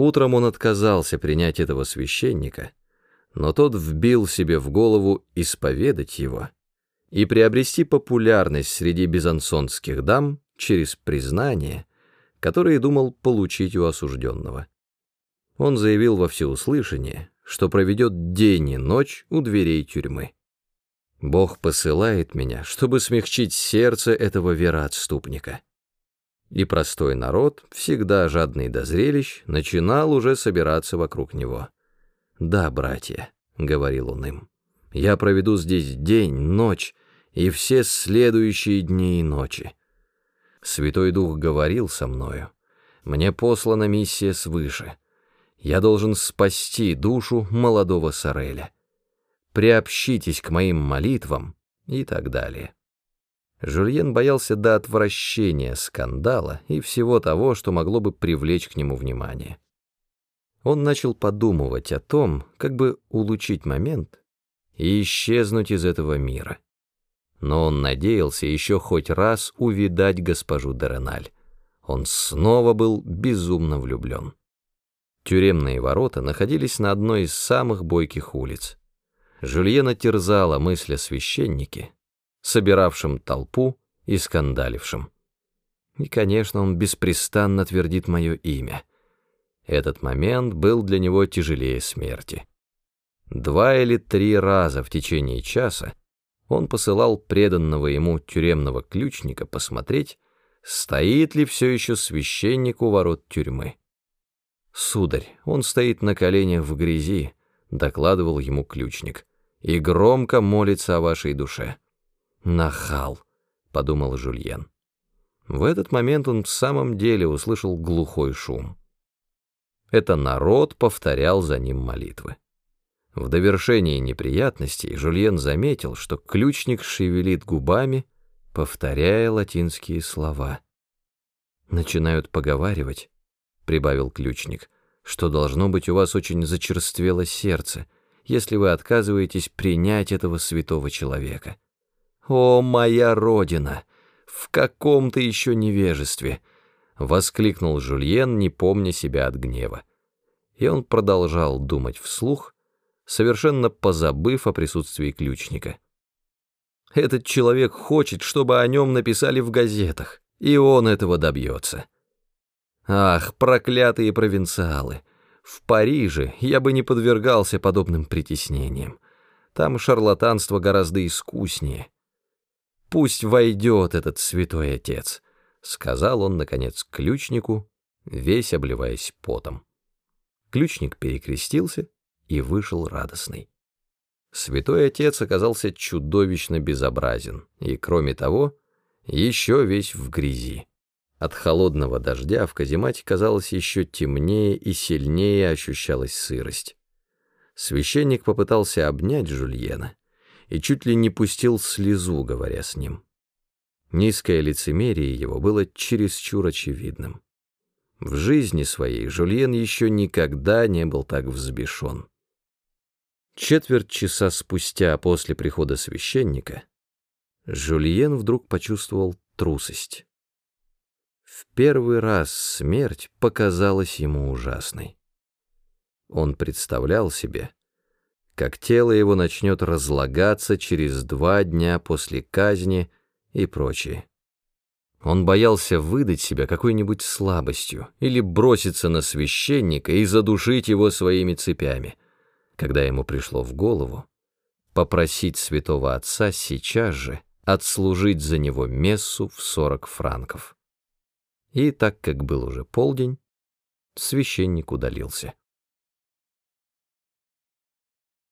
Утром он отказался принять этого священника, но тот вбил себе в голову исповедать его и приобрести популярность среди безансонских дам через признание, которое думал получить у осужденного. Он заявил во всеуслышание, что проведет день и ночь у дверей тюрьмы. Бог посылает меня, чтобы смягчить сердце этого вероотступника и простой народ, всегда жадный до зрелищ, начинал уже собираться вокруг него. «Да, братья», — говорил он им, — «я проведу здесь день, ночь и все следующие дни и ночи. Святой Дух говорил со мною, мне послана миссия свыше. Я должен спасти душу молодого Сареля. Приобщитесь к моим молитвам» и так далее. Жюльен боялся до отвращения скандала и всего того, что могло бы привлечь к нему внимание. Он начал подумывать о том, как бы улучшить момент и исчезнуть из этого мира. Но он надеялся еще хоть раз увидать госпожу Дереналь. Он снова был безумно влюблен. Тюремные ворота находились на одной из самых бойких улиц. Жюльена терзала мысль о священнике, собиравшим толпу и скандалившим. И, конечно, он беспрестанно твердит мое имя. Этот момент был для него тяжелее смерти. Два или три раза в течение часа он посылал преданного ему тюремного ключника посмотреть, стоит ли все еще священник у ворот тюрьмы. «Сударь, он стоит на коленях в грязи», — докладывал ему ключник, — «и громко молится о вашей душе». «Нахал», — подумал Жульен. В этот момент он в самом деле услышал глухой шум. Это народ повторял за ним молитвы. В довершении неприятностей Жульен заметил, что ключник шевелит губами, повторяя латинские слова. «Начинают поговаривать», — прибавил ключник, «что должно быть у вас очень зачерствело сердце, если вы отказываетесь принять этого святого человека». «О, моя родина! В каком то еще невежестве!» — воскликнул Жульен, не помня себя от гнева. И он продолжал думать вслух, совершенно позабыв о присутствии ключника. «Этот человек хочет, чтобы о нем написали в газетах, и он этого добьется. Ах, проклятые провинциалы! В Париже я бы не подвергался подобным притеснениям. Там шарлатанство гораздо искуснее». Пусть войдет этот святой отец, — сказал он, наконец, ключнику, весь обливаясь потом. Ключник перекрестился и вышел радостный. Святой отец оказался чудовищно безобразен, и, кроме того, еще весь в грязи. От холодного дождя в каземате казалось еще темнее и сильнее ощущалась сырость. Священник попытался обнять Жульена, и чуть ли не пустил слезу, говоря с ним. Низкое лицемерие его было чересчур очевидным. В жизни своей Жульен еще никогда не был так взбешен. Четверть часа спустя после прихода священника Жульен вдруг почувствовал трусость. В первый раз смерть показалась ему ужасной. Он представлял себе, как тело его начнет разлагаться через два дня после казни и прочее. Он боялся выдать себя какой-нибудь слабостью или броситься на священника и задушить его своими цепями, когда ему пришло в голову попросить святого отца сейчас же отслужить за него мессу в сорок франков. И так как был уже полдень, священник удалился.